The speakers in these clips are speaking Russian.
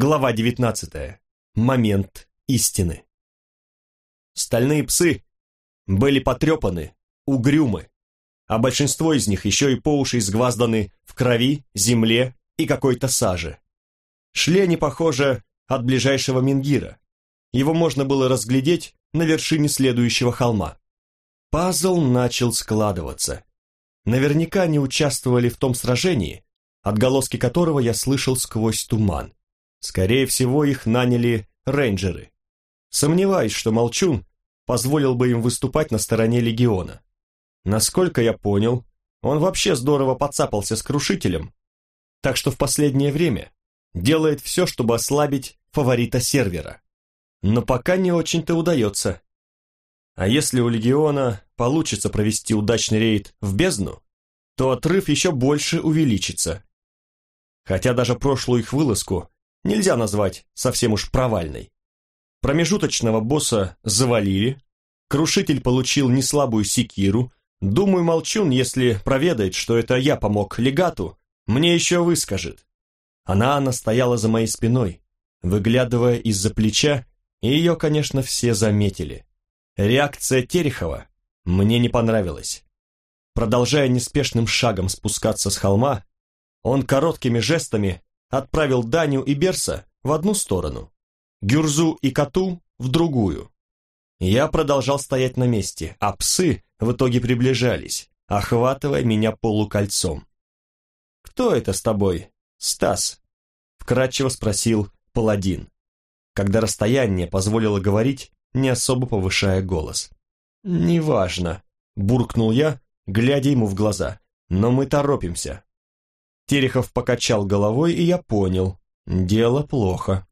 Глава 19. Момент истины. Стальные псы были потрепаны, угрюмы, а большинство из них еще и по уши изгвазданы в крови, земле и какой-то саже. Шли они, похоже, от ближайшего Мингира. Его можно было разглядеть на вершине следующего холма. Пазл начал складываться. Наверняка они участвовали в том сражении, отголоски которого я слышал сквозь туман. Скорее всего, их наняли рейнджеры. Сомневаюсь, что Молчун позволил бы им выступать на стороне легиона. Насколько я понял, он вообще здорово подцапался с Крушителем, так что в последнее время делает все, чтобы ослабить фаворита сервера. Но пока не очень-то удается. А если у легиона получится провести удачный рейд в бездну, то отрыв еще больше увеличится. Хотя даже прошлую их вылазку нельзя назвать совсем уж провальной. Промежуточного босса завалили, Крушитель получил неслабую секиру, думаю, Молчун, если проведает, что это я помог легату, мне еще выскажет. Она, она стояла за моей спиной, выглядывая из-за плеча, и ее, конечно, все заметили. Реакция Терехова мне не понравилась. Продолжая неспешным шагом спускаться с холма, он короткими жестами отправил Даню и Берса в одну сторону, Гюрзу и Коту в другую. Я продолжал стоять на месте, а псы в итоге приближались, охватывая меня полукольцом. «Кто это с тобой, Стас?» — вкратчиво спросил паладин, когда расстояние позволило говорить, не особо повышая голос. «Неважно», — буркнул я, глядя ему в глаза, — «но мы торопимся, Терехов покачал головой, и я понял. Дело плохо.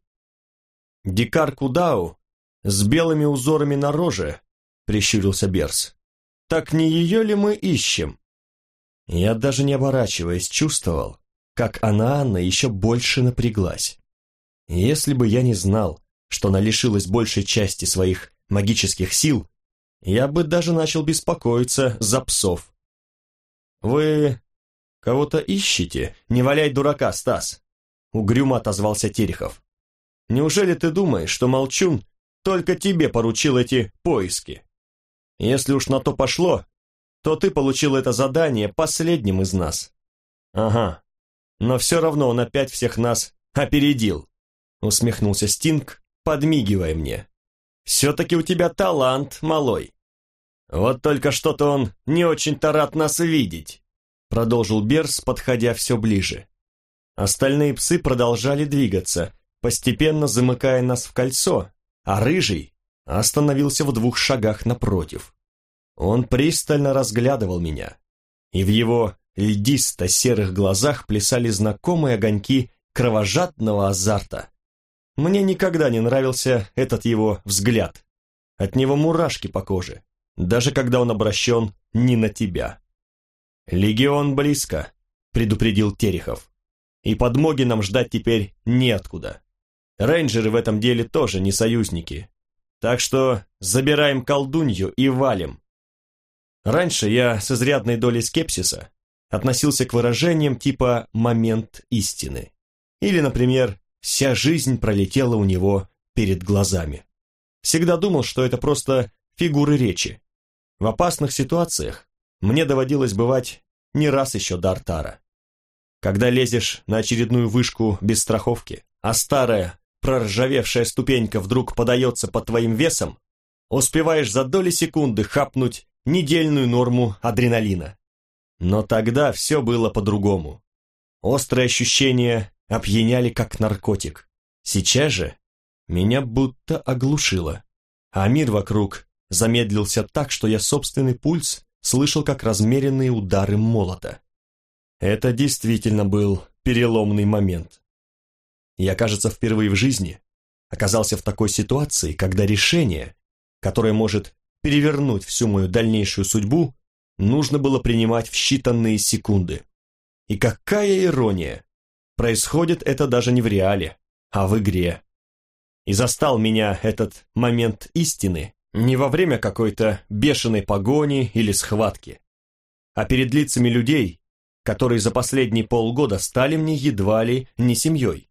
«Дикар Кудау с белыми узорами на роже», — прищурился Берс. «Так не ее ли мы ищем?» Я даже не оборачиваясь чувствовал, как она, Анна, еще больше напряглась. Если бы я не знал, что она лишилась большей части своих магических сил, я бы даже начал беспокоиться за псов. «Вы «Кого-то ищете? Не валяй дурака, Стас!» Угрюмо отозвался Терехов. «Неужели ты думаешь, что Молчун только тебе поручил эти поиски? Если уж на то пошло, то ты получил это задание последним из нас». «Ага, но все равно он опять всех нас опередил», усмехнулся Стинг, подмигивая мне. «Все-таки у тебя талант, малой. Вот только что-то он не очень-то рад нас видеть» продолжил Берс, подходя все ближе. Остальные псы продолжали двигаться, постепенно замыкая нас в кольцо, а Рыжий остановился в двух шагах напротив. Он пристально разглядывал меня, и в его льдисто-серых глазах плясали знакомые огоньки кровожадного азарта. Мне никогда не нравился этот его взгляд. От него мурашки по коже, даже когда он обращен не на тебя. «Легион близко», — предупредил Терехов. «И подмоги нам ждать теперь неоткуда. Рейнджеры в этом деле тоже не союзники. Так что забираем колдунью и валим». Раньше я с изрядной долей скепсиса относился к выражениям типа «момент истины». Или, например, «вся жизнь пролетела у него перед глазами». Всегда думал, что это просто фигуры речи. В опасных ситуациях мне доводилось бывать не раз еще до Артара. Когда лезешь на очередную вышку без страховки, а старая, проржавевшая ступенька вдруг подается под твоим весом, успеваешь за доли секунды хапнуть недельную норму адреналина. Но тогда все было по-другому. Острые ощущения опьяняли как наркотик. Сейчас же меня будто оглушило, а мир вокруг замедлился так, что я собственный пульс слышал как размеренные удары молота. Это действительно был переломный момент. Я, кажется, впервые в жизни оказался в такой ситуации, когда решение, которое может перевернуть всю мою дальнейшую судьбу, нужно было принимать в считанные секунды. И какая ирония! Происходит это даже не в реале, а в игре. И застал меня этот момент истины не во время какой-то бешеной погони или схватки, а перед лицами людей, которые за последние полгода стали мне едва ли не семьей.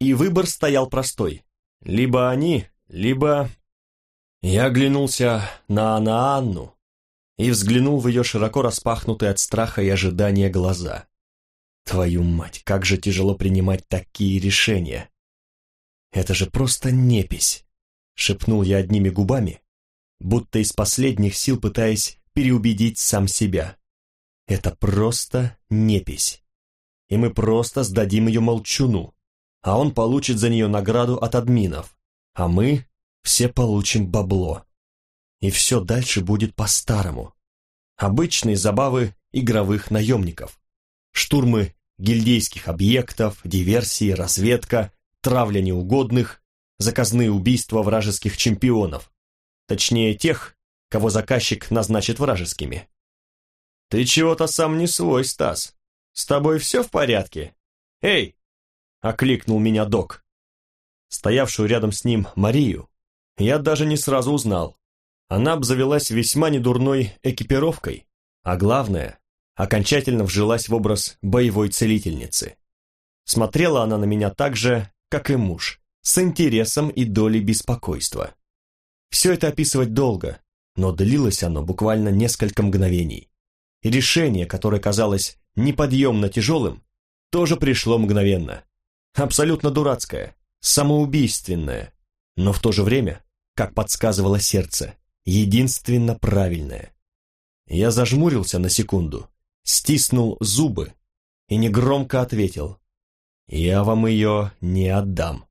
и выбор стоял простой. Либо они, либо... Я оглянулся на Анну и взглянул в ее широко распахнутые от страха и ожидания глаза. Твою мать, как же тяжело принимать такие решения. Это же просто непись, шепнул я одними губами, будто из последних сил пытаясь переубедить сам себя. Это просто непись. И мы просто сдадим ее молчуну, а он получит за нее награду от админов, а мы все получим бабло. И все дальше будет по-старому. Обычные забавы игровых наемников. Штурмы гильдейских объектов, диверсии, разведка, травля неугодных, заказные убийства вражеских чемпионов. Точнее, тех, кого заказчик назначит вражескими. «Ты чего-то сам не свой, Стас. С тобой все в порядке? Эй!» — окликнул меня док. Стоявшую рядом с ним Марию я даже не сразу узнал. Она обзавелась весьма недурной экипировкой, а главное, окончательно вжилась в образ боевой целительницы. Смотрела она на меня так же, как и муж, с интересом и долей беспокойства. Все это описывать долго, но длилось оно буквально несколько мгновений. И решение, которое казалось неподъемно тяжелым, тоже пришло мгновенно. Абсолютно дурацкое, самоубийственное, но в то же время, как подсказывало сердце, единственно правильное. Я зажмурился на секунду, стиснул зубы и негромко ответил. «Я вам ее не отдам».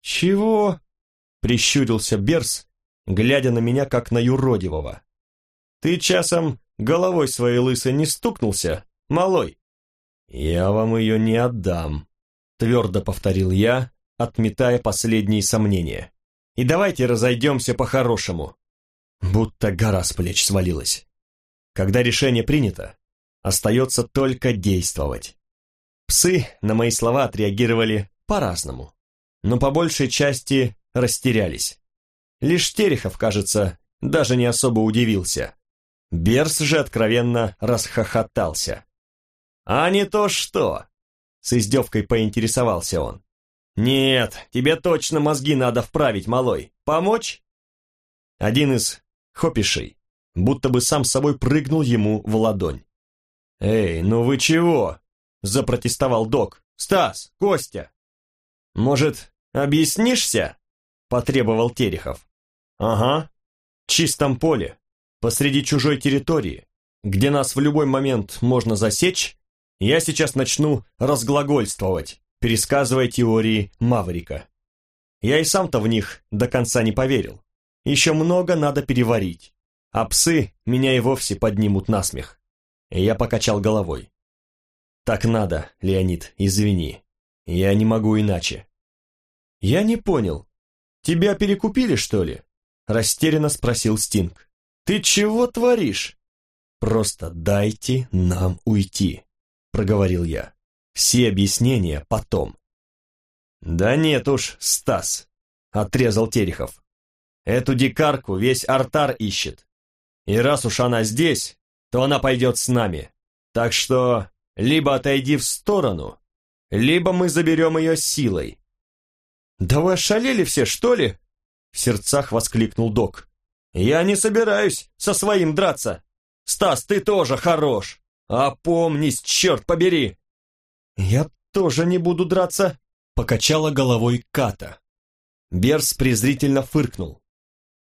«Чего?» — прищурился Берс, глядя на меня, как на юродивого. «Ты часом головой своей лысой не стукнулся, малой?» «Я вам ее не отдам», — твердо повторил я, отметая последние сомнения. «И давайте разойдемся по-хорошему». Будто гора с плеч свалилась. Когда решение принято, Остается только действовать. Псы на мои слова отреагировали по-разному, но по большей части растерялись. Лишь Терехов, кажется, даже не особо удивился. Берс же откровенно расхохотался. «А не то что!» — с издевкой поинтересовался он. «Нет, тебе точно мозги надо вправить, малой. Помочь?» Один из хопишей будто бы сам собой прыгнул ему в ладонь. «Эй, ну вы чего?» – запротестовал док. «Стас, Костя!» «Может, объяснишься?» – потребовал Терехов. «Ага, в чистом поле, посреди чужой территории, где нас в любой момент можно засечь, я сейчас начну разглагольствовать, пересказывая теории Маврика. Я и сам-то в них до конца не поверил. Еще много надо переварить, а псы меня и вовсе поднимут на смех. Я покачал головой. «Так надо, Леонид, извини. Я не могу иначе». «Я не понял. Тебя перекупили, что ли?» Растерянно спросил Стинг. «Ты чего творишь?» «Просто дайте нам уйти», — проговорил я. «Все объяснения потом». «Да нет уж, Стас», — отрезал Терехов. «Эту дикарку весь артар ищет. И раз уж она здесь, то она пойдет с нами. Так что либо отойди в сторону, либо мы заберем ее силой». «Да вы ошалели все, что ли?» В сердцах воскликнул док. «Я не собираюсь со своим драться. Стас, ты тоже хорош. Опомнись, черт побери!» «Я тоже не буду драться», — покачала головой Ката. Берс презрительно фыркнул.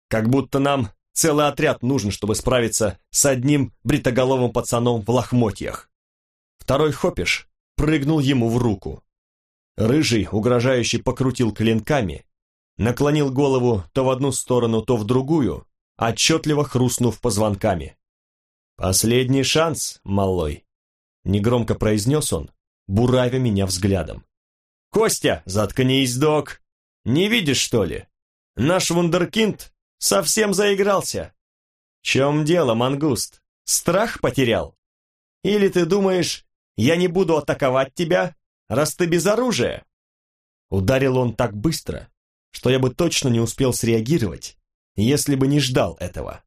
«Как будто нам Целый отряд нужен, чтобы справиться с одним бритоголовым пацаном в лохмотьях. Второй хопиш прыгнул ему в руку. Рыжий, угрожающий, покрутил клинками, наклонил голову то в одну сторону, то в другую, отчетливо хрустнув позвонками. «Последний шанс, малой!» — негромко произнес он, буравя меня взглядом. «Костя, заткнись, док! Не видишь, что ли? Наш вундеркинд Совсем заигрался. В чем дело, мангуст? Страх потерял? Или ты думаешь, я не буду атаковать тебя, раз ты без оружия? Ударил он так быстро, что я бы точно не успел среагировать, если бы не ждал этого.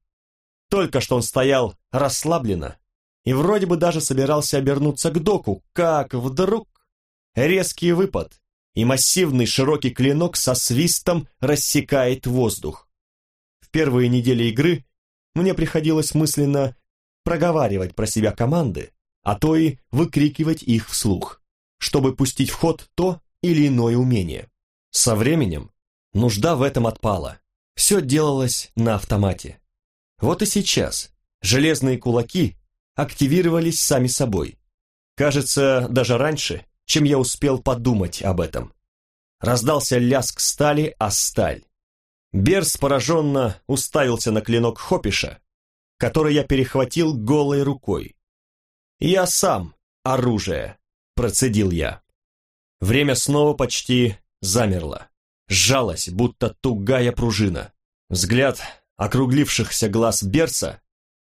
Только что он стоял расслабленно и вроде бы даже собирался обернуться к доку, как вдруг резкий выпад и массивный широкий клинок со свистом рассекает воздух. В первые недели игры мне приходилось мысленно проговаривать про себя команды, а то и выкрикивать их вслух, чтобы пустить в ход то или иное умение. Со временем нужда в этом отпала, все делалось на автомате. Вот и сейчас железные кулаки активировались сами собой. Кажется, даже раньше, чем я успел подумать об этом. Раздался лязг стали о сталь. Берс пораженно уставился на клинок Хопиша, который я перехватил голой рукой. «Я сам оружие», — процедил я. Время снова почти замерло. Сжалось, будто тугая пружина. Взгляд округлившихся глаз Берса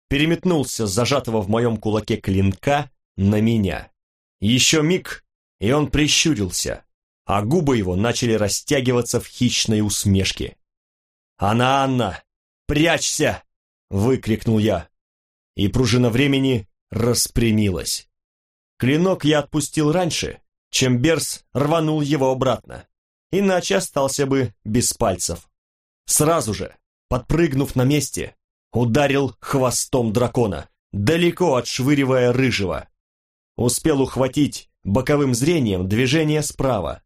переметнулся с зажатого в моем кулаке клинка на меня. Еще миг, и он прищурился, а губы его начали растягиваться в хищной усмешке. «Анна, Анна, прячься!» — выкрикнул я. И пружина времени распрямилась. Клинок я отпустил раньше, чем Берс рванул его обратно, иначе остался бы без пальцев. Сразу же, подпрыгнув на месте, ударил хвостом дракона, далеко отшвыривая рыжего. Успел ухватить боковым зрением движение справа.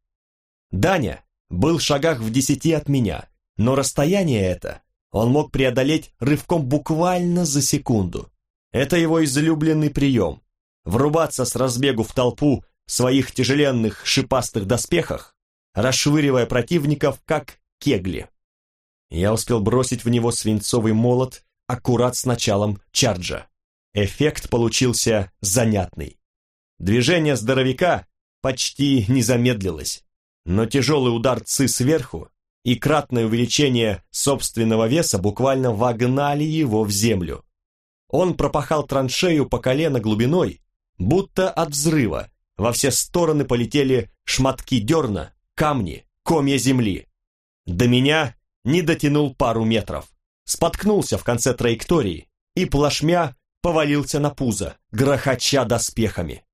Даня был в шагах в десяти от меня, но расстояние это он мог преодолеть рывком буквально за секунду. Это его излюбленный прием – врубаться с разбегу в толпу в своих тяжеленных шипастых доспехах, расшвыривая противников, как кегли. Я успел бросить в него свинцовый молот аккурат с началом чарджа. Эффект получился занятный. Движение здоровяка почти не замедлилось, но тяжелый удар ци сверху и кратное увеличение собственного веса буквально вогнали его в землю. Он пропахал траншею по колено глубиной, будто от взрыва. Во все стороны полетели шматки дерна, камни, комья земли. До меня не дотянул пару метров, споткнулся в конце траектории и плашмя повалился на пузо, грохоча доспехами.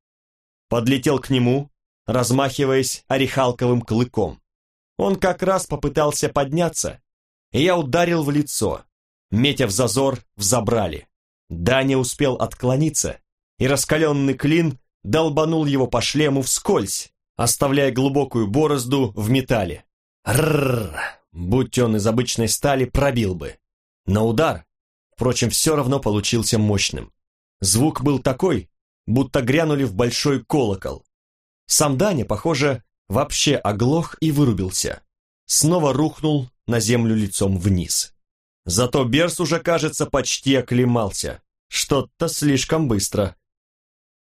Подлетел к нему, размахиваясь орехалковым клыком. Он как раз попытался подняться, и я ударил в лицо, метя в зазор взобрали. Даня успел отклониться, и раскаленный клин долбанул его по шлему вскользь, оставляя глубокую борозду в металле. Рррр! Будь он из обычной стали, пробил бы. Но удар, впрочем, все равно получился мощным. Звук был такой, будто грянули в большой колокол. Сам Даня, похоже, вообще оглох и вырубился. Снова рухнул на землю лицом вниз. Зато Берс уже, кажется, почти оклемался. Что-то слишком быстро.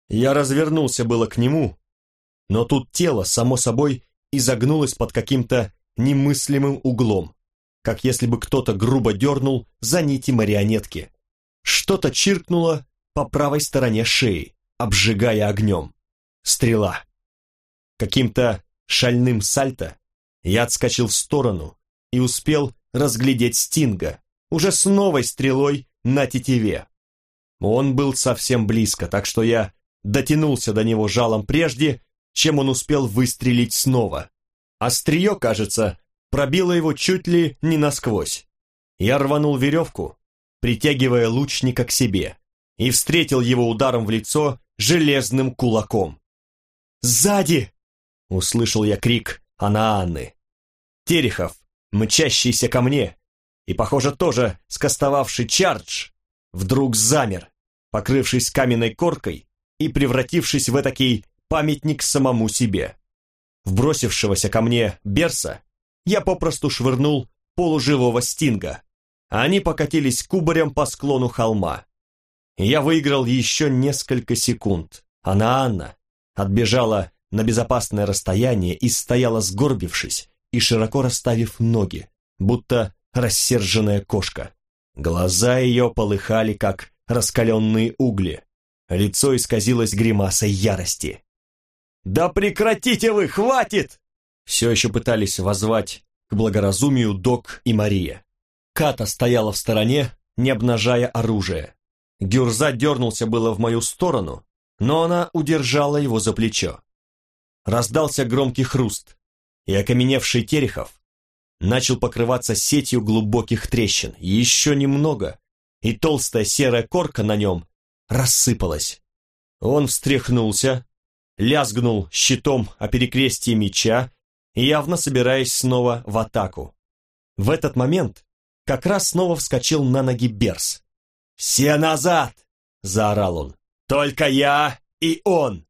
Я развернулся было к нему, но тут тело, само собой, изогнулось под каким-то немыслимым углом, как если бы кто-то грубо дернул за нити марионетки. Что-то чиркнуло по правой стороне шеи, обжигая огнем. Стрела. Каким-то шальным сальто я отскочил в сторону и успел разглядеть Стинга, уже с новой стрелой на тетиве. Он был совсем близко, так что я дотянулся до него жалом прежде, чем он успел выстрелить снова. Острие, кажется, пробило его чуть ли не насквозь. Я рванул веревку, притягивая лучника к себе, и встретил его ударом в лицо железным кулаком. «Сзади!» — услышал я крик Анаанны. Терехов, мчащийся ко мне, и, похоже, тоже скостовавший чардж, вдруг замер, покрывшись каменной коркой и превратившись в этакий памятник самому себе. В бросившегося ко мне Берса я попросту швырнул полуживого стинга, а они покатились кубарем по склону холма. Я выиграл еще несколько секунд, а Анна отбежала на безопасное расстояние и стояла сгорбившись и широко расставив ноги, будто рассерженная кошка. Глаза ее полыхали, как раскаленные угли. Лицо исказилось гримасой ярости. «Да прекратите вы, хватит!» Все еще пытались возвать к благоразумию Док и Мария. Ката стояла в стороне, не обнажая оружие. Гюрза дернулся было в мою сторону, но она удержала его за плечо. Раздался громкий хруст. и окаменевший Терехов начал покрываться сетью глубоких трещин. Еще немного, и толстая серая корка на нем рассыпалась. Он встряхнулся, лязгнул щитом о перекрестие меча, явно собираясь снова в атаку. В этот момент как раз снова вскочил на ноги Берс. «Все назад!» — заорал он. «Только я и он!»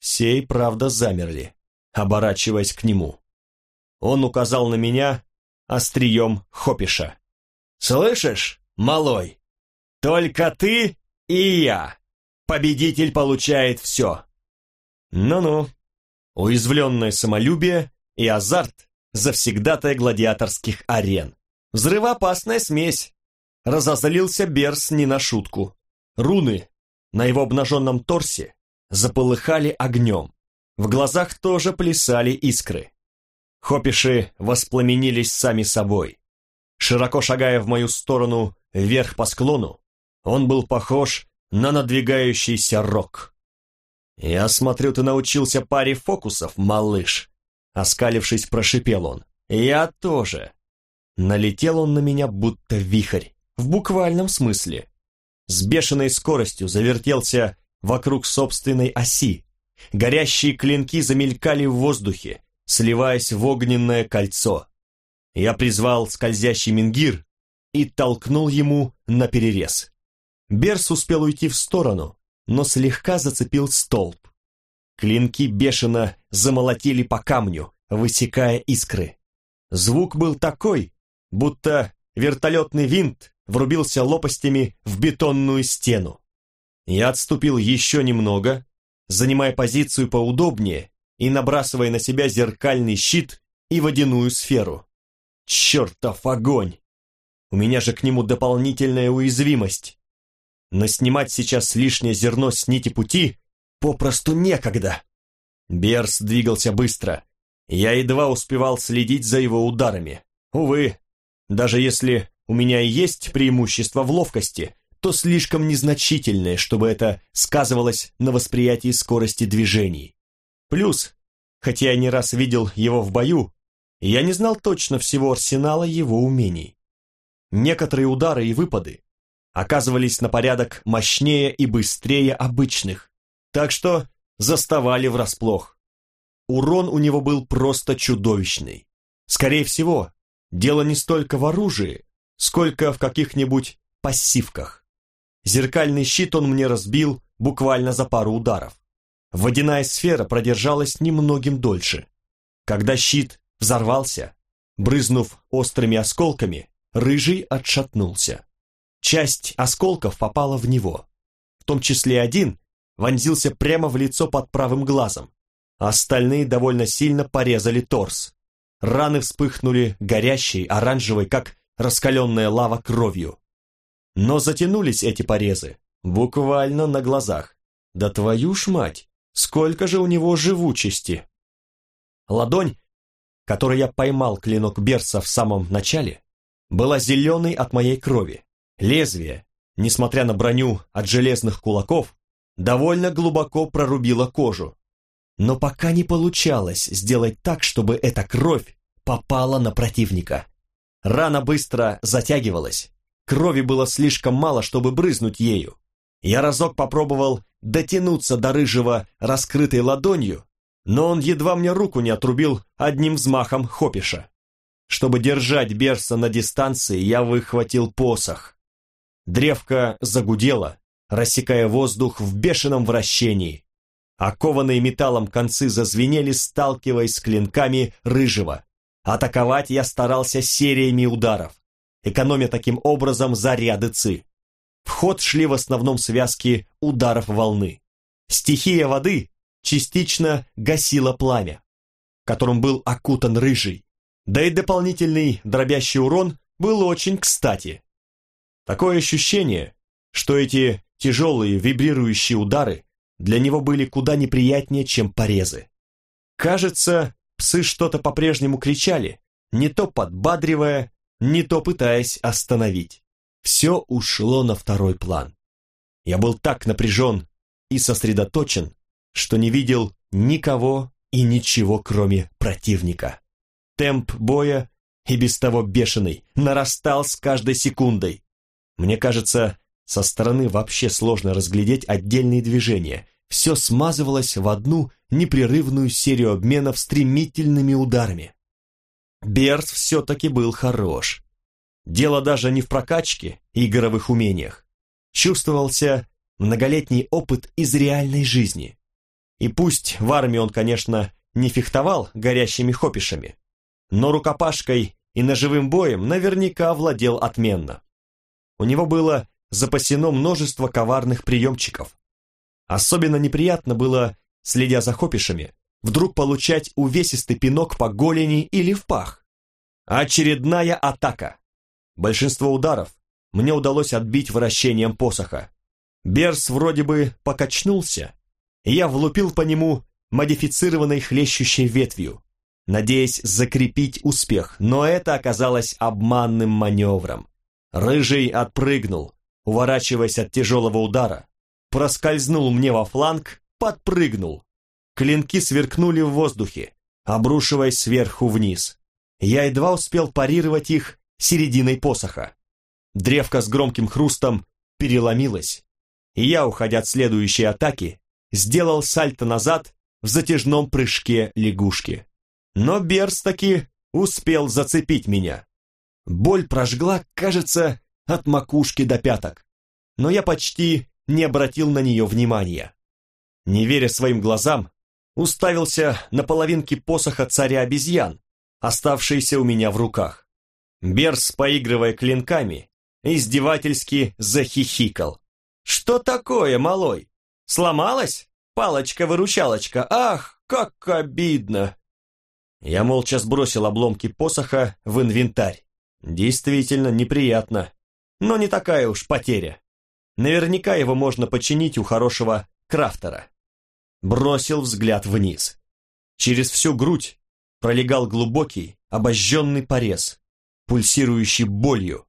Все и правда замерли, оборачиваясь к нему. Он указал на меня острием хопиша. «Слышишь, малой? Только ты и я. Победитель получает все». Ну-ну, уязвленное самолюбие и азарт завсегдатая гладиаторских арен. Взрывоопасная смесь. Разозлился Берс не на шутку. Руны на его обнаженном торсе заполыхали огнем. В глазах тоже плясали искры. Хопиши воспламенились сами собой. Широко шагая в мою сторону вверх по склону, он был похож на надвигающийся рок. «Я смотрю, ты научился паре фокусов, малыш», Оскалившись, прошипел он. «Я тоже». Налетел он на меня, будто вихрь, в буквальном смысле. С бешеной скоростью завертелся вокруг собственной оси. Горящие клинки замелькали в воздухе, сливаясь в огненное кольцо. Я призвал скользящий мингир и толкнул ему на перерез. Берс успел уйти в сторону, но слегка зацепил столб. Клинки бешено замолотили по камню, высекая искры. Звук был такой, будто вертолетный винт врубился лопастями в бетонную стену. Я отступил еще немного, занимая позицию поудобнее и набрасывая на себя зеркальный щит и водяную сферу. Чертов огонь! У меня же к нему дополнительная уязвимость. Но снимать сейчас лишнее зерно с нити пути попросту некогда. Берс двигался быстро. Я едва успевал следить за его ударами. Увы, даже если у меня и есть преимущество в ловкости, то слишком незначительное, чтобы это сказывалось на восприятии скорости движений. Плюс, хотя я не раз видел его в бою, я не знал точно всего арсенала его умений. Некоторые удары и выпады оказывались на порядок мощнее и быстрее обычных, так что заставали врасплох. Урон у него был просто чудовищный. Скорее всего, дело не столько в оружии, сколько в каких-нибудь пассивках. Зеркальный щит он мне разбил буквально за пару ударов. Водяная сфера продержалась немногим дольше. Когда щит взорвался, брызнув острыми осколками, рыжий отшатнулся. Часть осколков попала в него, в том числе один, вонзился прямо в лицо под правым глазом. Остальные довольно сильно порезали торс. Раны вспыхнули горящей, оранжевой, как раскаленная лава кровью. Но затянулись эти порезы, буквально на глазах. Да твою ж мать, сколько же у него живучести! Ладонь, которой я поймал клинок Берса в самом начале, была зеленой от моей крови. Лезвие, несмотря на броню от железных кулаков, довольно глубоко прорубила кожу. Но пока не получалось сделать так, чтобы эта кровь попала на противника. Рана быстро затягивалась, крови было слишком мало, чтобы брызнуть ею. Я разок попробовал дотянуться до рыжего раскрытой ладонью, но он едва мне руку не отрубил одним взмахом хопиша. Чтобы держать Берса на дистанции, я выхватил посох. Древко загудело, рассекая воздух в бешеном вращении. Окованные металлом концы зазвенели, сталкиваясь с клинками рыжего. Атаковать я старался сериями ударов, экономя таким образом заряды ци. В ход шли в основном связки ударов волны. Стихия воды частично гасила пламя, которым был окутан рыжий, да и дополнительный дробящий урон был очень кстати. Такое ощущение, что эти Тяжелые вибрирующие удары для него были куда неприятнее, чем порезы. Кажется, псы что-то по-прежнему кричали, не то подбадривая, не то пытаясь остановить. Все ушло на второй план. Я был так напряжен и сосредоточен, что не видел никого и ничего кроме противника. Темп боя, и без того бешеный, нарастал с каждой секундой. Мне кажется, со стороны вообще сложно разглядеть отдельные движения. Все смазывалось в одну непрерывную серию обменов стремительными ударами. Берт все-таки был хорош. Дело даже не в прокачке и игровых умениях. Чувствовался многолетний опыт из реальной жизни. И пусть в армии он, конечно, не фехтовал горящими хопишами, но рукопашкой и ножевым боем наверняка владел отменно. У него было запасено множество коварных приемчиков. Особенно неприятно было, следя за хопишами, вдруг получать увесистый пинок по голени или в пах. Очередная атака. Большинство ударов мне удалось отбить вращением посоха. Берс вроде бы покачнулся, и я влупил по нему модифицированной хлещущей ветвью, надеясь закрепить успех, но это оказалось обманным маневром. Рыжий отпрыгнул, уворачиваясь от тяжелого удара, проскользнул мне во фланг, подпрыгнул. Клинки сверкнули в воздухе, обрушиваясь сверху вниз. Я едва успел парировать их серединой посоха. Древко с громким хрустом переломилось, и я, уходя от следующей атаки, сделал сальто назад в затяжном прыжке лягушки. Но Берс таки успел зацепить меня. Боль прожгла, кажется, от макушки до пяток, но я почти не обратил на нее внимания. Не веря своим глазам, уставился на половинки посоха царя обезьян, оставшиеся у меня в руках. Берс, поигрывая клинками, издевательски захихикал. «Что такое, малой? Сломалась? Палочка-выручалочка, ах, как обидно!» Я молча сбросил обломки посоха в инвентарь. Действительно неприятно, но не такая уж потеря. Наверняка его можно починить у хорошего крафтера. Бросил взгляд вниз. Через всю грудь пролегал глубокий, обожженный порез, пульсирующий болью.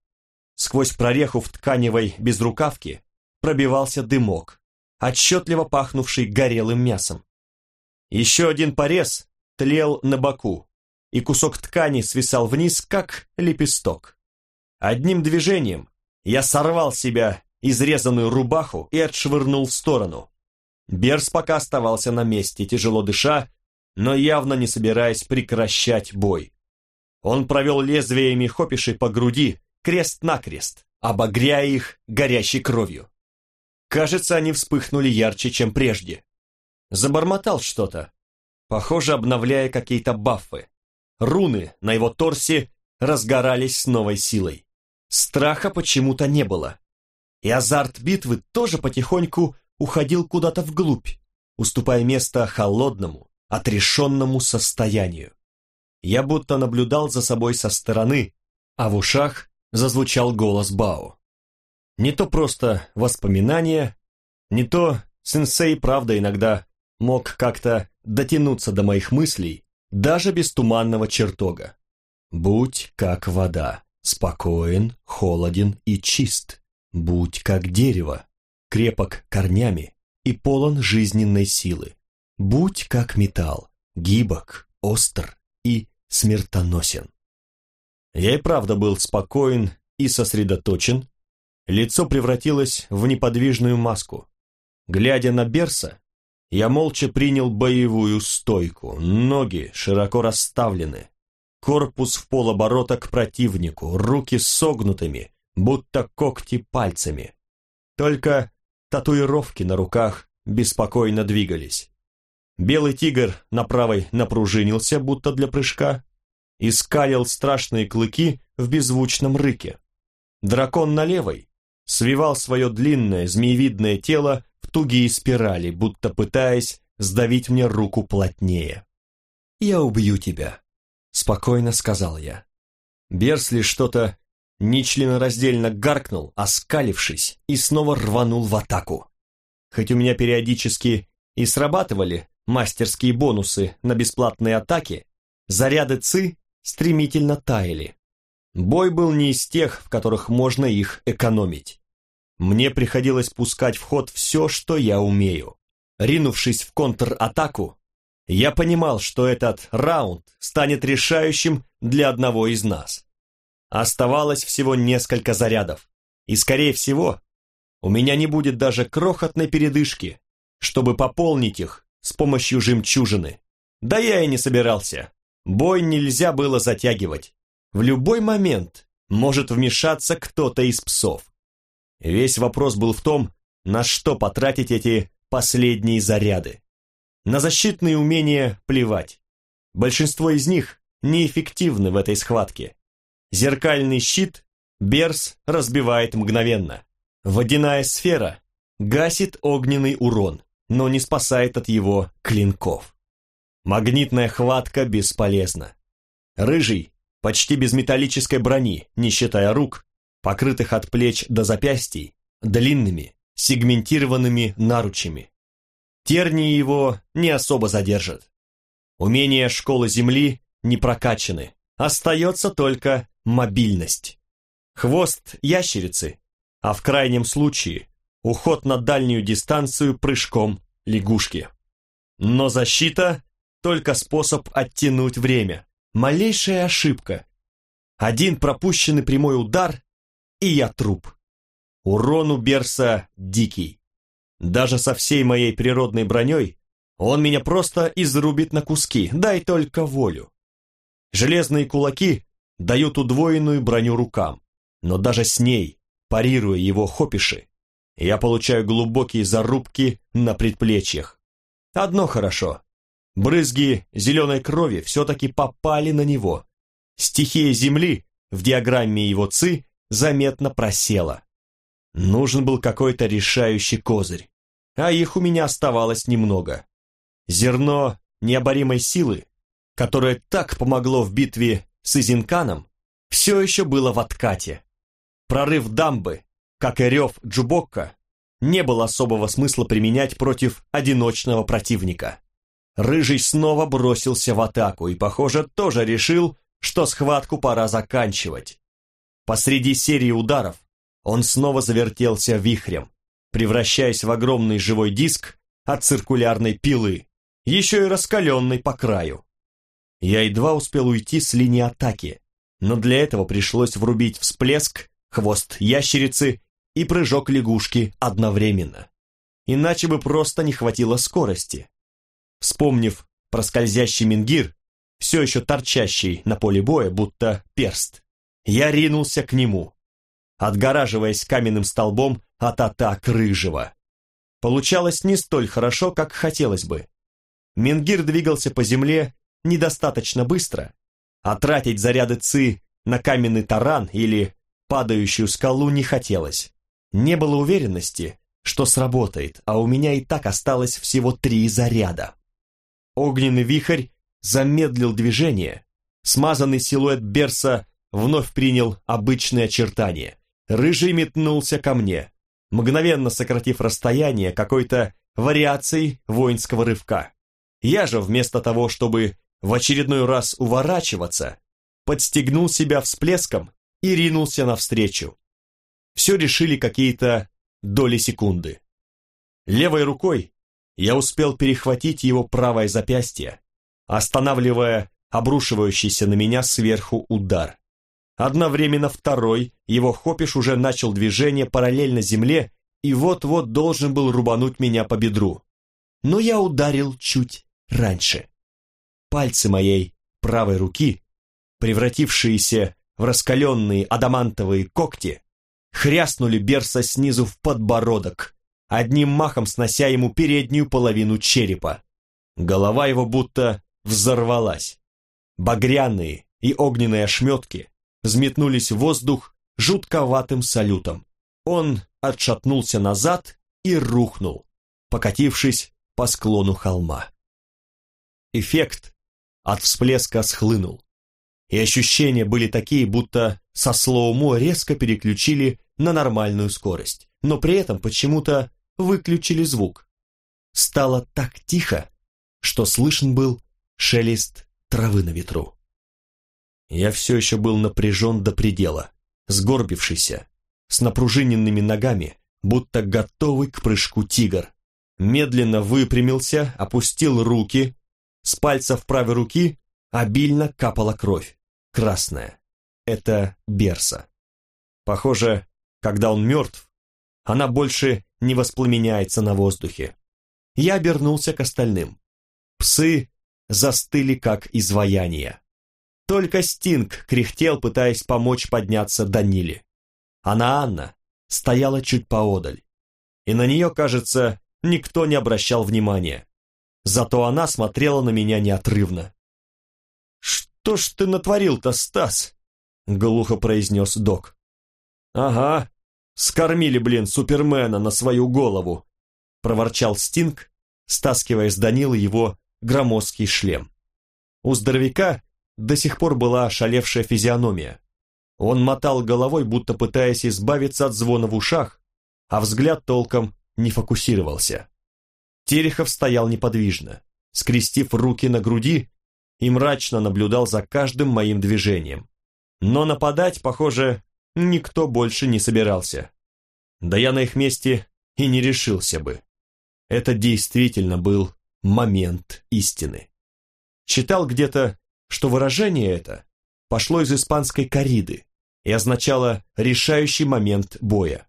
Сквозь прореху в тканевой безрукавке пробивался дымок, отчетливо пахнувший горелым мясом. Еще один порез тлел на боку, и кусок ткани свисал вниз, как лепесток. Одним движением я сорвал себя изрезанную рубаху и отшвырнул в сторону. Берс пока оставался на месте, тяжело дыша, но явно не собираясь прекращать бой. Он провел лезвиями хопиши по груди, крест-накрест, обогряя их горящей кровью. Кажется, они вспыхнули ярче, чем прежде. Забормотал что-то, похоже, обновляя какие-то бафы. Руны на его торсе разгорались с новой силой. Страха почему-то не было. И азарт битвы тоже потихоньку уходил куда-то вглубь, уступая место холодному, отрешенному состоянию. Я будто наблюдал за собой со стороны, а в ушах зазвучал голос Бао. Не то просто воспоминания, не то сенсей, правда, иногда мог как-то дотянуться до моих мыслей, даже без туманного чертога. Будь как вода, спокоен, холоден и чист. Будь как дерево, крепок корнями и полон жизненной силы. Будь как металл, гибок, остр и смертоносен. Я и правда был спокоен и сосредоточен. Лицо превратилось в неподвижную маску. Глядя на Берса, я молча принял боевую стойку, ноги широко расставлены, корпус в полоборота к противнику, руки согнутыми, будто когти пальцами. Только татуировки на руках беспокойно двигались. Белый тигр на правой напружинился, будто для прыжка, и скалил страшные клыки в беззвучном рыке. Дракон на левой свивал свое длинное змеевидное тело в тугие спирали, будто пытаясь сдавить мне руку плотнее. «Я убью тебя», — спокойно сказал я. Берсли что-то нечленораздельно гаркнул, оскалившись, и снова рванул в атаку. Хоть у меня периодически и срабатывали мастерские бонусы на бесплатные атаки, заряды ЦИ стремительно таяли. Бой был не из тех, в которых можно их экономить. Мне приходилось пускать в ход все, что я умею. Ринувшись в контр-атаку, Я понимал, что этот раунд станет решающим для одного из нас. Оставалось всего несколько зарядов, и, скорее всего, у меня не будет даже крохотной передышки, чтобы пополнить их с помощью жемчужины. Да я и не собирался. Бой нельзя было затягивать. В любой момент может вмешаться кто-то из псов. Весь вопрос был в том, на что потратить эти последние заряды. На защитные умения плевать. Большинство из них неэффективны в этой схватке. Зеркальный щит Берс разбивает мгновенно. Водяная сфера гасит огненный урон, но не спасает от его клинков. Магнитная хватка бесполезна. Рыжий, почти без металлической брони, не считая рук, покрытых от плеч до запястий, длинными, сегментированными наручами. Тернии его не особо задержат. Умения школы Земли не прокачаны, остается только мобильность. Хвост ящерицы, а в крайнем случае уход на дальнюю дистанцию прыжком лягушки. Но защита – только способ оттянуть время. Малейшая ошибка. Один пропущенный прямой удар, и я труп. Урон у Берса дикий. Даже со всей моей природной броней он меня просто изрубит на куски, дай только волю. Железные кулаки дают удвоенную броню рукам, но даже с ней, парируя его хопиши, я получаю глубокие зарубки на предплечьях. Одно хорошо. Брызги зеленой крови все-таки попали на него. Стихия земли в диаграмме его ЦИ заметно просела. Нужен был какой-то решающий козырь, а их у меня оставалось немного. Зерно необоримой силы, которое так помогло в битве с Изинканом, все еще было в откате. Прорыв дамбы, как и рев Джубокка, не было особого смысла применять против одиночного противника. Рыжий снова бросился в атаку и, похоже, тоже решил, что схватку пора заканчивать. Посреди серии ударов он снова завертелся вихрем, превращаясь в огромный живой диск от циркулярной пилы, еще и раскаленный по краю. Я едва успел уйти с линии атаки, но для этого пришлось врубить всплеск, хвост ящерицы и прыжок лягушки одновременно. Иначе бы просто не хватило скорости. Вспомнив про скользящий мингир, все еще торчащий на поле боя, будто перст, я ринулся к нему, отгораживаясь каменным столбом от атак Рыжего. Получалось не столь хорошо, как хотелось бы. Мингир двигался по земле недостаточно быстро, а тратить заряды ЦИ на каменный таран или падающую скалу не хотелось. Не было уверенности, что сработает, а у меня и так осталось всего три заряда. Огненный вихрь замедлил движение, смазанный силуэт Берса вновь принял обычные очертания. Рыжий метнулся ко мне, мгновенно сократив расстояние какой-то вариацией воинского рывка. Я же вместо того, чтобы в очередной раз уворачиваться, подстегнул себя всплеском и ринулся навстречу. Все решили какие-то доли секунды. Левой рукой я успел перехватить его правое запястье, останавливая обрушивающийся на меня сверху удар. Одновременно второй, его хопиш уже начал движение параллельно земле и вот-вот должен был рубануть меня по бедру. Но я ударил чуть раньше. Пальцы моей правой руки, превратившиеся в раскаленные адамантовые когти, хряснули Берса снизу в подбородок, одним махом снося ему переднюю половину черепа. Голова его будто взорвалась. Багряные и огненные ошметки взметнулись в воздух жутковатым салютом. Он отшатнулся назад и рухнул, покатившись по склону холма. Эффект от всплеска схлынул, и ощущения были такие, будто со слоумо резко переключили на нормальную скорость, но при этом почему-то выключили звук. Стало так тихо, что слышен был шелест травы на ветру. Я все еще был напряжен до предела, сгорбившийся, с напружиненными ногами, будто готовый к прыжку тигр. Медленно выпрямился, опустил руки, С пальцев правой руки обильно капала кровь, красная. Это Берса. Похоже, когда он мертв, она больше не воспламеняется на воздухе. Я обернулся к остальным. Псы застыли как изваяния. Только Стинг кряхтел, пытаясь помочь подняться Даниле. Она Анна стояла чуть поодаль. И на нее, кажется, никто не обращал внимания. Зато она смотрела на меня неотрывно. «Что ж ты натворил-то, Стас?» — глухо произнес док. «Ага, скормили, блин, Супермена на свою голову», — проворчал Стинг, стаскивая с Данила его громоздкий шлем. У здоровяка до сих пор была ошалевшая физиономия. Он мотал головой, будто пытаясь избавиться от звона в ушах, а взгляд толком не фокусировался. Терехов стоял неподвижно, скрестив руки на груди и мрачно наблюдал за каждым моим движением. Но нападать, похоже, никто больше не собирался. Да я на их месте и не решился бы. Это действительно был момент истины. Читал где-то, что выражение это пошло из испанской кориды и означало решающий момент боя,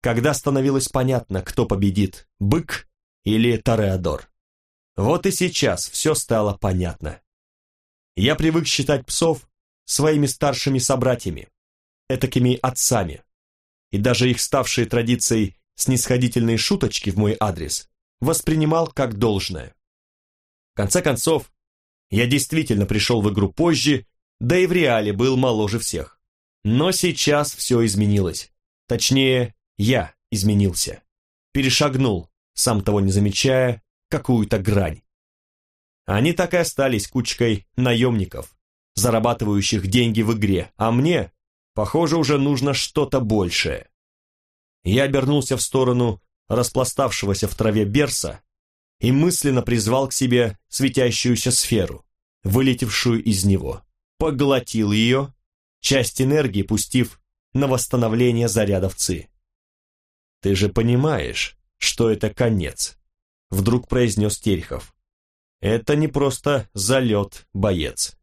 когда становилось понятно, кто победит, бык или тореадор. Вот и сейчас все стало понятно. Я привык считать псов своими старшими собратьями, этакими отцами, и даже их ставшие традицией снисходительные шуточки в мой адрес воспринимал как должное. В конце концов, я действительно пришел в игру позже, да и в реале был моложе всех. Но сейчас все изменилось. Точнее, я изменился. Перешагнул, сам того не замечая, какую-то грань. Они так и остались кучкой наемников, зарабатывающих деньги в игре, а мне, похоже, уже нужно что-то большее. Я обернулся в сторону распластавшегося в траве берса и мысленно призвал к себе светящуюся сферу, вылетевшую из него, поглотил ее, часть энергии пустив на восстановление зарядов ЦИ. «Ты же понимаешь, что это конец», — вдруг произнес Терехов. «Это не просто залет, боец.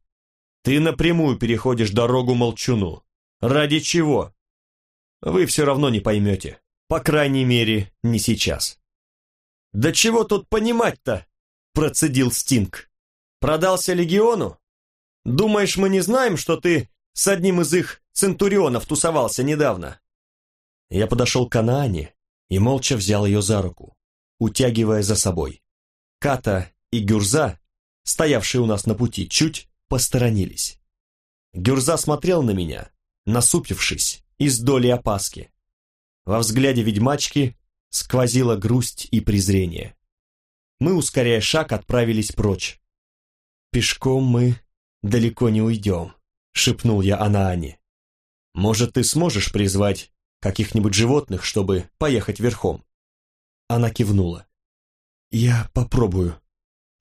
Ты напрямую переходишь дорогу молчуну. Ради чего? Вы все равно не поймете. По крайней мере, не сейчас». «Да чего тут понимать-то?» – процедил Стинг. «Продался легиону? Думаешь, мы не знаем, что ты с одним из их центурионов тусовался недавно?» Я подошел к Анаане и молча взял ее за руку, утягивая за собой. Ката и Гюрза, стоявшие у нас на пути, чуть посторонились. Гюрза смотрел на меня, насупившись, из доли опаски. Во взгляде ведьмачки сквозила грусть и презрение. Мы, ускоряя шаг, отправились прочь. «Пешком мы далеко не уйдем», — шепнул я Анаане. «Может, ты сможешь призвать каких-нибудь животных, чтобы поехать верхом?» Она кивнула. «Я попробую,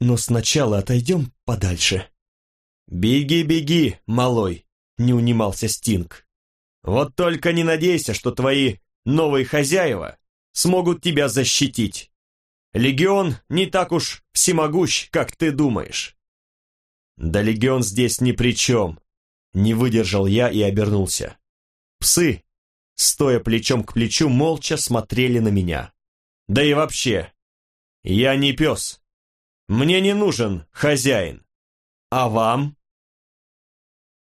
но сначала отойдем подальше». «Беги, беги, малой!» — не унимался Стинг. «Вот только не надейся, что твои новые хозяева смогут тебя защитить. Легион не так уж всемогущ, как ты думаешь». «Да легион здесь ни при чем», — не выдержал я и обернулся. Псы, стоя плечом к плечу, молча смотрели на меня. Да и вообще, я не пес. Мне не нужен хозяин. А вам?